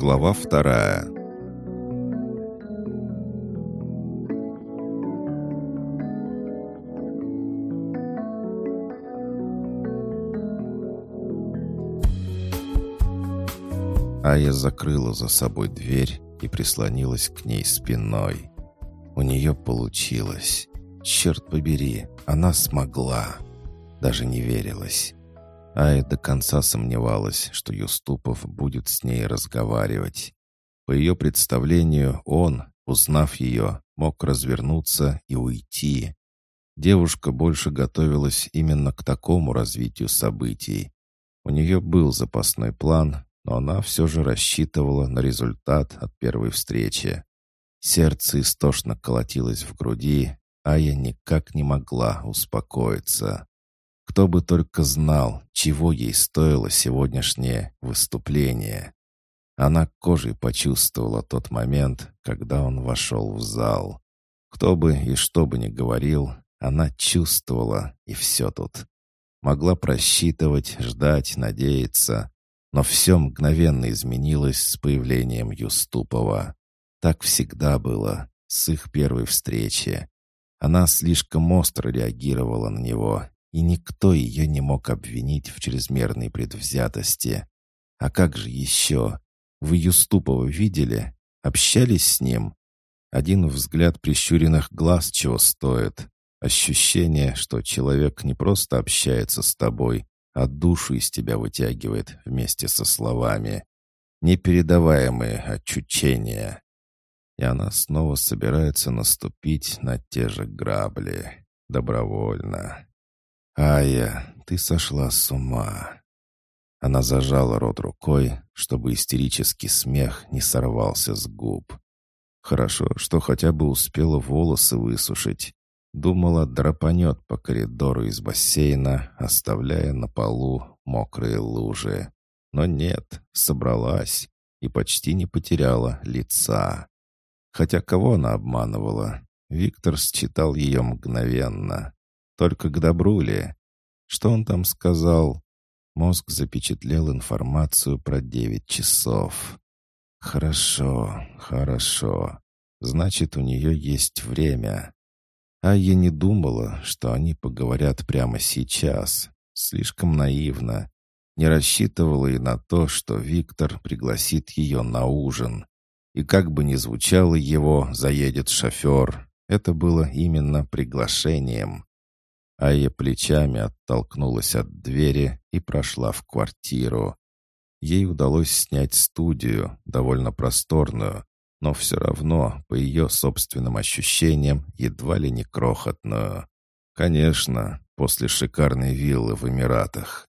Глава вторая. Ая закрыла за собой дверь и прислонилась к ней спиной. У нее получилось. Черт побери, она смогла. Даже не верилась. Ая до конца сомневалась, что Юступов будет с ней разговаривать. По ее представлению, он, узнав ее, мог развернуться и уйти. Девушка больше готовилась именно к такому развитию событий. У нее был запасной план, но она все же рассчитывала на результат от первой встречи. Сердце истошно колотилось в груди, а я никак не могла успокоиться. Кто бы только знал, чего ей стоило сегодняшнее выступление. Она кожей почувствовала тот момент, когда он вошел в зал. Кто бы и что бы ни говорил, она чувствовала, и все тут. Могла просчитывать, ждать, надеяться, но все мгновенно изменилось с появлением Юступова. Так всегда было, с их первой встречи. Она слишком остро реагировала на него, и никто ее не мог обвинить в чрезмерной предвзятости. А как же еще? Вы Юступова видели? Общались с ним? Один взгляд прищуренных глаз чего стоит. Ощущение, что человек не просто общается с тобой, а душу из тебя вытягивает вместе со словами. Непередаваемые очучения. И она снова собирается наступить на те же грабли. Добровольно. «Ая, ты сошла с ума!» Она зажала рот рукой, чтобы истерический смех не сорвался с губ. Хорошо, что хотя бы успела волосы высушить. Думала, драпанет по коридору из бассейна, оставляя на полу мокрые лужи. Но нет, собралась и почти не потеряла лица. Хотя кого она обманывала? Виктор считал ее мгновенно. Только к добру ли? Что он там сказал? Мозг запечатлел информацию про девять часов. Хорошо, хорошо. Значит, у нее есть время. А я не думала, что они поговорят прямо сейчас. Слишком наивно. Не рассчитывала и на то, что Виктор пригласит ее на ужин. И как бы ни звучало его «заедет шофер», это было именно приглашением. Ая плечами оттолкнулась от двери и прошла в квартиру. Ей удалось снять студию, довольно просторную, но все равно, по ее собственным ощущениям, едва ли не крохотную. Конечно, после шикарной виллы в Эмиратах.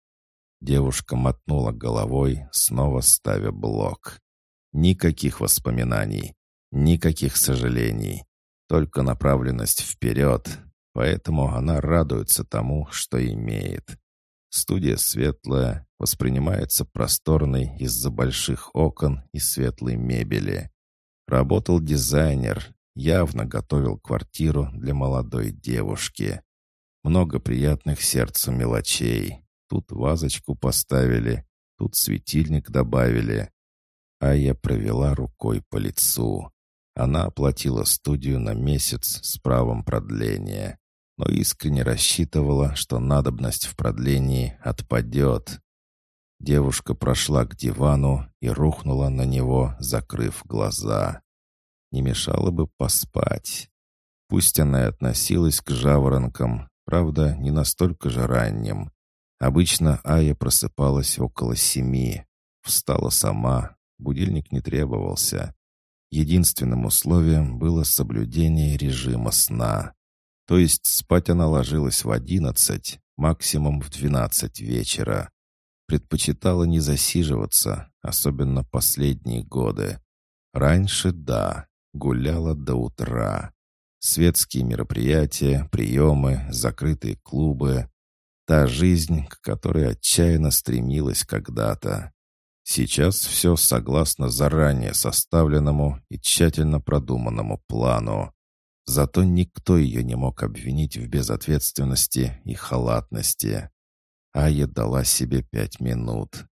Девушка мотнула головой, снова ставя блок. Никаких воспоминаний, никаких сожалений, только направленность вперед, поэтому она радуется тому, что имеет. Студия светлая, воспринимается просторной из-за больших окон и светлой мебели. Работал дизайнер, явно готовил квартиру для молодой девушки. Много приятных сердцу мелочей. Тут вазочку поставили, тут светильник добавили. А я провела рукой по лицу. Она оплатила студию на месяц с правом продления, но искренне рассчитывала, что надобность в продлении отпадет. Девушка прошла к дивану и рухнула на него, закрыв глаза. Не мешало бы поспать. Пусть она и относилась к жаворонкам, правда, не настолько же ранним. Обычно Ая просыпалась около семи. Встала сама, будильник не требовался. Единственным условием было соблюдение режима сна. То есть спать она ложилась в одиннадцать, максимум в двенадцать вечера. Предпочитала не засиживаться, особенно последние годы. Раньше — да, гуляла до утра. Светские мероприятия, приемы, закрытые клубы. Та жизнь, к которой отчаянно стремилась когда-то. Сейчас все согласно заранее составленному и тщательно продуманному плану. Зато никто ее не мог обвинить в безответственности и халатности. Ая дала себе пять минут.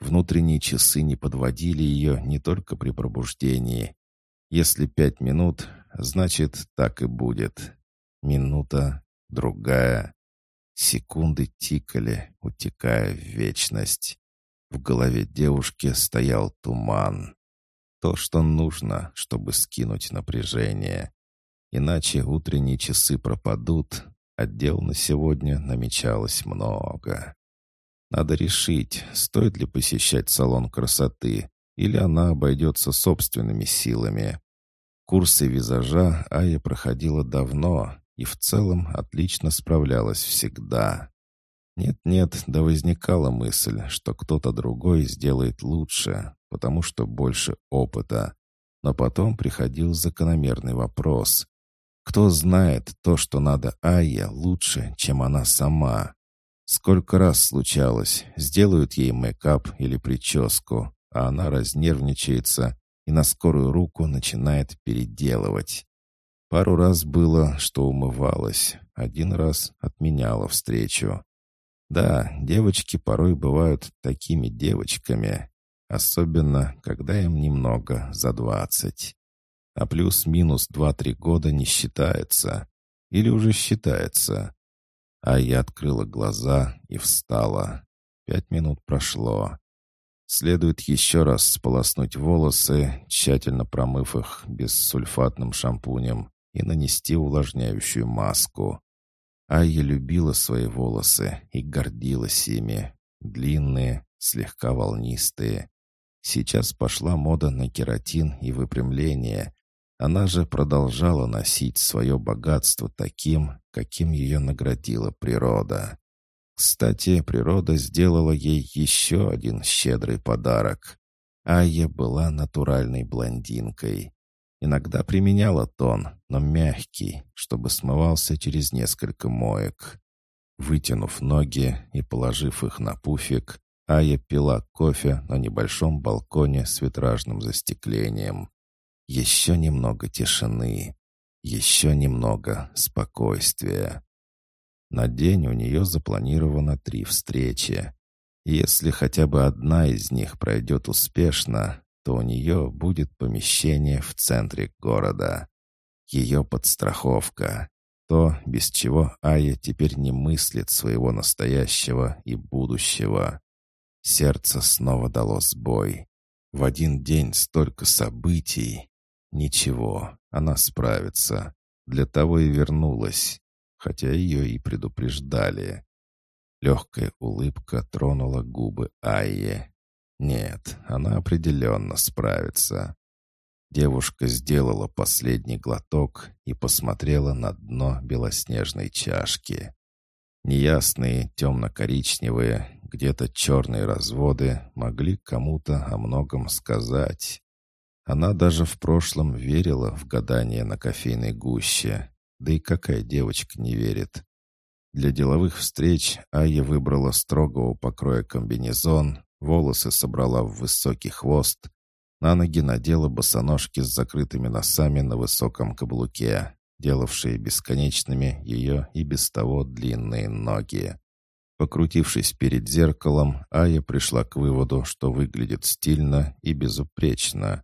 Внутренние часы не подводили ее не только при пробуждении. Если пять минут, значит, так и будет. Минута, другая. Секунды тикали, утекая в вечность. В голове девушки стоял туман. То, что нужно, чтобы скинуть напряжение. Иначе утренние часы пропадут, а дел на сегодня намечалось много. Надо решить, стоит ли посещать салон красоты, или она обойдется собственными силами. Курсы визажа Ая проходила давно и в целом отлично справлялась всегда. Нет-нет, да возникала мысль, что кто-то другой сделает лучше, потому что больше опыта. Но потом приходил закономерный вопрос. Кто знает то, что надо Айе, лучше, чем она сама? Сколько раз случалось, сделают ей мейкап или прическу, а она разнервничается и на скорую руку начинает переделывать. Пару раз было, что умывалась, один раз отменяла встречу. Да, девочки порой бывают такими девочками, особенно когда им немного за двадцать. А плюс-минус два-три года не считается. Или уже считается. А я открыла глаза и встала. Пять минут прошло. Следует еще раз сполоснуть волосы, тщательно промыв их бессульфатным шампунем, и нанести увлажняющую маску. Айя любила свои волосы и гордилась ими. Длинные, слегка волнистые. Сейчас пошла мода на кератин и выпрямление. Она же продолжала носить свое богатство таким, каким ее наградила природа. Кстати, природа сделала ей еще один щедрый подарок. Айя была натуральной блондинкой. Иногда применяла тон, но мягкий, чтобы смывался через несколько моек. Вытянув ноги и положив их на пуфик, Ая пила кофе на небольшом балконе с витражным застеклением. Еще немного тишины, еще немного спокойствия. На день у нее запланировано три встречи. Если хотя бы одна из них пройдет успешно, то у нее будет помещение в центре города. Ее подстраховка. То, без чего Ая теперь не мыслит своего настоящего и будущего. Сердце снова дало сбой. В один день столько событий. Ничего, она справится. Для того и вернулась, хотя ее и предупреждали. Легкая улыбка тронула губы Айе. Нет, она определенно справится. Девушка сделала последний глоток и посмотрела на дно белоснежной чашки. Неясные темно-коричневые, где-то черные разводы могли кому-то о многом сказать. Она даже в прошлом верила в гадание на кофейной гуще. Да и какая девочка не верит? Для деловых встреч Айя выбрала строгого покроя комбинезон, волосы собрала в высокий хвост, на ноги надела босоножки с закрытыми носами на высоком каблуке, делавшие бесконечными ее и без того длинные ноги. Покрутившись перед зеркалом, Ая пришла к выводу, что выглядит стильно и безупречно.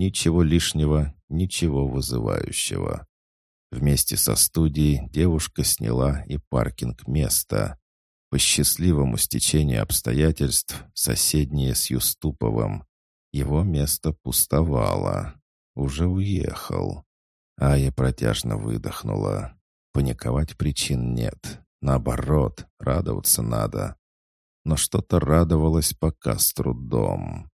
Ничего лишнего, ничего вызывающего. Вместе со студией девушка сняла и паркинг места. По счастливому стечению обстоятельств, соседнее с Юступовым. Его место пустовало. Уже уехал. Ая протяжно выдохнула. Паниковать причин нет. Наоборот, радоваться надо. Но что-то радовалось пока с трудом.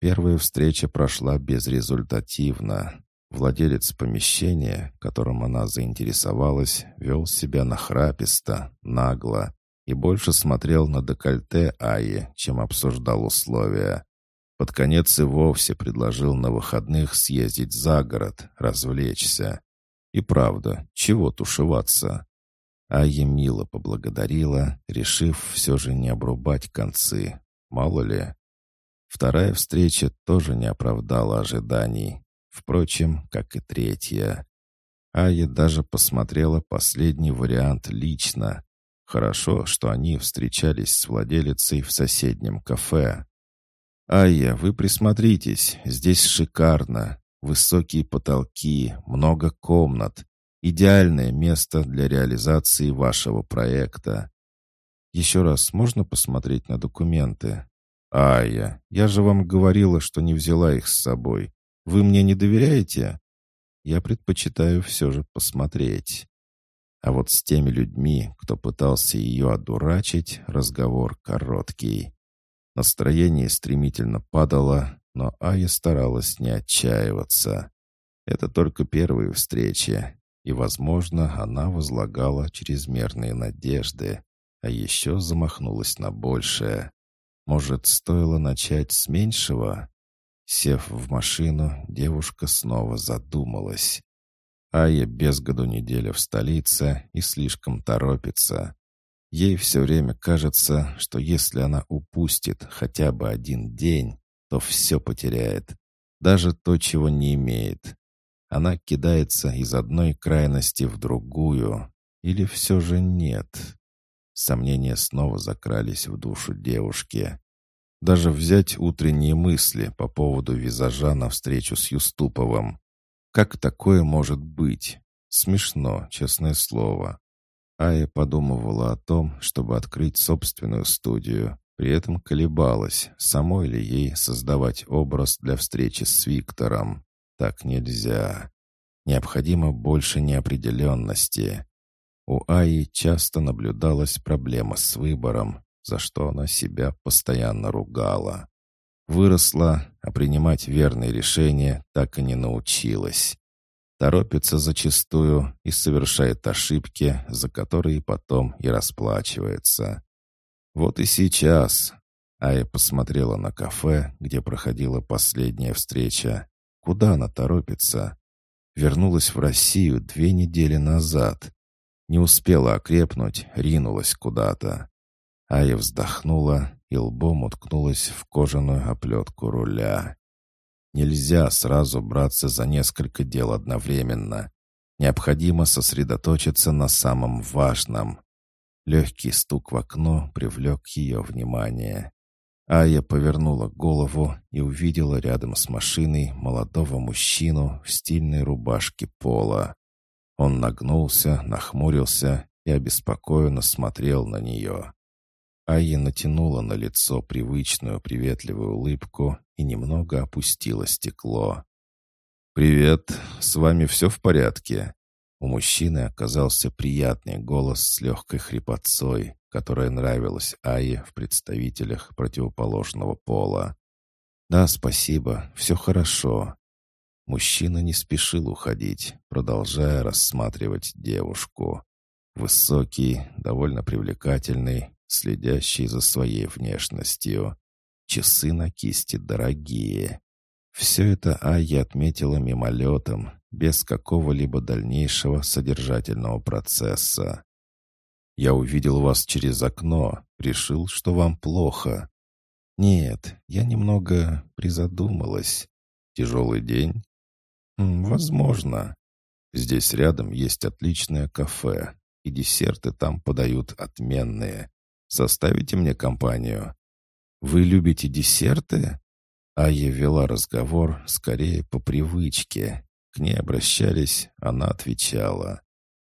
Первая встреча прошла безрезультативно. Владелец помещения, которым она заинтересовалась, вел себя нахраписто, нагло и больше смотрел на декольте Аи, чем обсуждал условия. Под конец и вовсе предложил на выходных съездить за город, развлечься. И правда, чего тушеваться? Ая мило поблагодарила, решив все же не обрубать концы. Мало ли. Вторая встреча тоже не оправдала ожиданий. Впрочем, как и третья. Ая даже посмотрела последний вариант лично, Хорошо, что они встречались с владелицей в соседнем кафе. «Айя, вы присмотритесь, здесь шикарно. Высокие потолки, много комнат. Идеальное место для реализации вашего проекта. Еще раз можно посмотреть на документы? Айя, я же вам говорила, что не взяла их с собой. Вы мне не доверяете? Я предпочитаю все же посмотреть. А вот с теми людьми, кто пытался ее одурачить, разговор короткий. Настроение стремительно падало, но Ая старалась не отчаиваться. Это только первые встречи, и, возможно, она возлагала чрезмерные надежды, а еще замахнулась на большее. Может, стоило начать с меньшего? Сев в машину, девушка снова задумалась. Ая без году неделя в столице и слишком торопится. Ей все время кажется, что если она упустит хотя бы один день, то все потеряет. Даже то, чего не имеет. Она кидается из одной крайности в другую. Или все же нет? Сомнения снова закрались в душу девушки. Даже взять утренние мысли по поводу визажа на встречу с Юступовым. Как такое может быть? Смешно, честное слово. Ая подумывала о том, чтобы открыть собственную студию, при этом колебалась, самой ли ей создавать образ для встречи с Виктором. Так нельзя. Необходимо больше неопределенности. У Аи часто наблюдалась проблема с выбором, за что она себя постоянно ругала. Выросла, а принимать верные решения так и не научилась. Торопится зачастую и совершает ошибки, за которые потом и расплачивается. Вот и сейчас. Ая посмотрела на кафе, где проходила последняя встреча. Куда она торопится? Вернулась в Россию две недели назад. Не успела окрепнуть, ринулась куда-то. Ая вздохнула и лбом уткнулась в кожаную оплетку руля. Нельзя сразу браться за несколько дел одновременно. Необходимо сосредоточиться на самом важном. Легкий стук в окно привлек ее внимание. Ая повернула голову и увидела рядом с машиной молодого мужчину в стильной рубашке пола. Он нагнулся, нахмурился и обеспокоенно смотрел на нее. Айя натянула на лицо привычную приветливую улыбку и немного опустила стекло. «Привет, с вами все в порядке?» У мужчины оказался приятный голос с легкой хрипотцой, которая нравилась Ае в представителях противоположного пола. «Да, спасибо, все хорошо». Мужчина не спешил уходить, продолжая рассматривать девушку. Высокий, довольно привлекательный, следящий за своей внешностью. Часы на кисти дорогие. Все это Айя отметила мимолетом, без какого-либо дальнейшего содержательного процесса. «Я увидел вас через окно, решил, что вам плохо». «Нет, я немного призадумалась. Тяжелый день?» «Возможно. Здесь рядом есть отличное кафе, и десерты там подают отменные. Составите мне компанию?» «Вы любите десерты?» Айя вела разговор скорее по привычке. К ней обращались, она отвечала.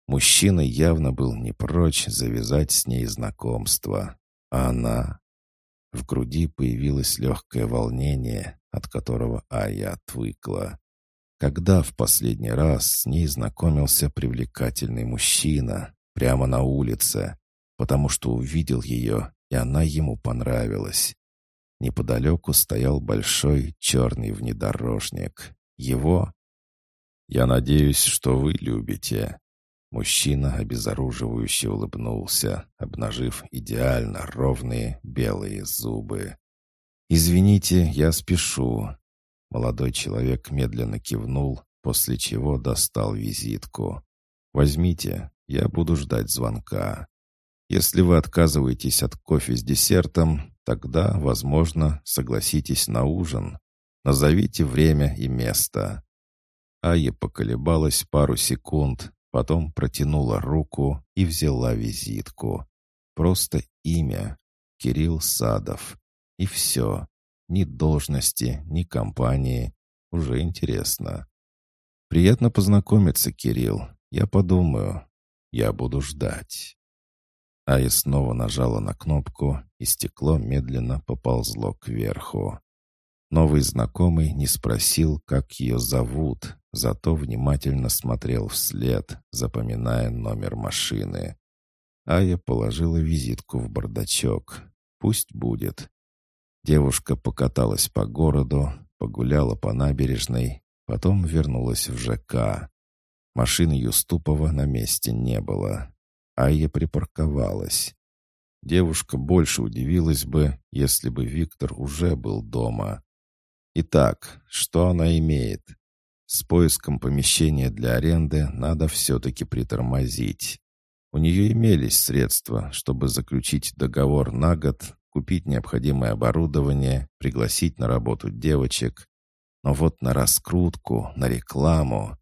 Мужчина явно был не прочь завязать с ней знакомство. А она... В груди появилось легкое волнение, от которого Ая отвыкла. Когда в последний раз с ней знакомился привлекательный мужчина прямо на улице, потому что увидел ее, и она ему понравилась. Неподалеку стоял большой черный внедорожник. Его... «Я надеюсь, что вы любите». Мужчина обезоруживающе улыбнулся, обнажив идеально ровные белые зубы. «Извините, я спешу». Молодой человек медленно кивнул, после чего достал визитку. «Возьмите, я буду ждать звонка. Если вы отказываетесь от кофе с десертом, Тогда, возможно, согласитесь на ужин. Назовите время и место». Ая поколебалась пару секунд, потом протянула руку и взяла визитку. Просто имя. Кирилл Садов. И все. Ни должности, ни компании. Уже интересно. «Приятно познакомиться, Кирилл. Я подумаю. Я буду ждать». Ая снова нажала на кнопку, и стекло медленно поползло кверху. Новый знакомый не спросил, как ее зовут, зато внимательно смотрел вслед, запоминая номер машины. Ая положила визитку в бардачок. Пусть будет. Девушка покаталась по городу, погуляла по набережной, потом вернулась в ЖК. Машины Юступова на месте не было. Айя припарковалась. Девушка больше удивилась бы, если бы Виктор уже был дома. Итак, что она имеет? С поиском помещения для аренды надо все-таки притормозить. У нее имелись средства, чтобы заключить договор на год, купить необходимое оборудование, пригласить на работу девочек. Но вот на раскрутку, на рекламу...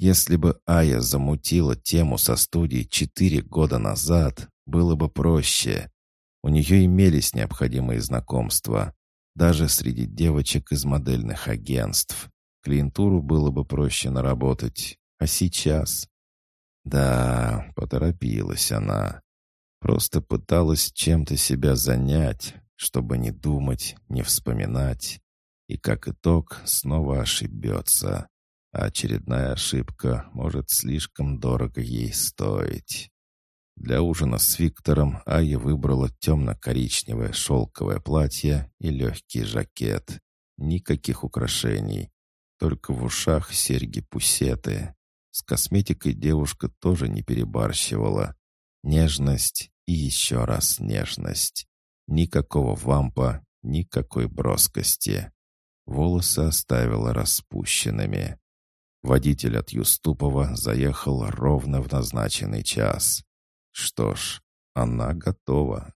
Если бы Ая замутила тему со студией четыре года назад, было бы проще. У нее имелись необходимые знакомства. Даже среди девочек из модельных агентств. Клиентуру было бы проще наработать. А сейчас? Да, поторопилась она. Просто пыталась чем-то себя занять, чтобы не думать, не вспоминать. И как итог снова ошибется. А очередная ошибка может слишком дорого ей стоить. Для ужина с Виктором Ая выбрала темно-коричневое шелковое платье и легкий жакет. Никаких украшений. Только в ушах серьги-пусеты. С косметикой девушка тоже не перебарщивала. Нежность и еще раз нежность. Никакого вампа, никакой броскости. Волосы оставила распущенными. Водитель от Юступова заехал ровно в назначенный час. Что ж, она готова.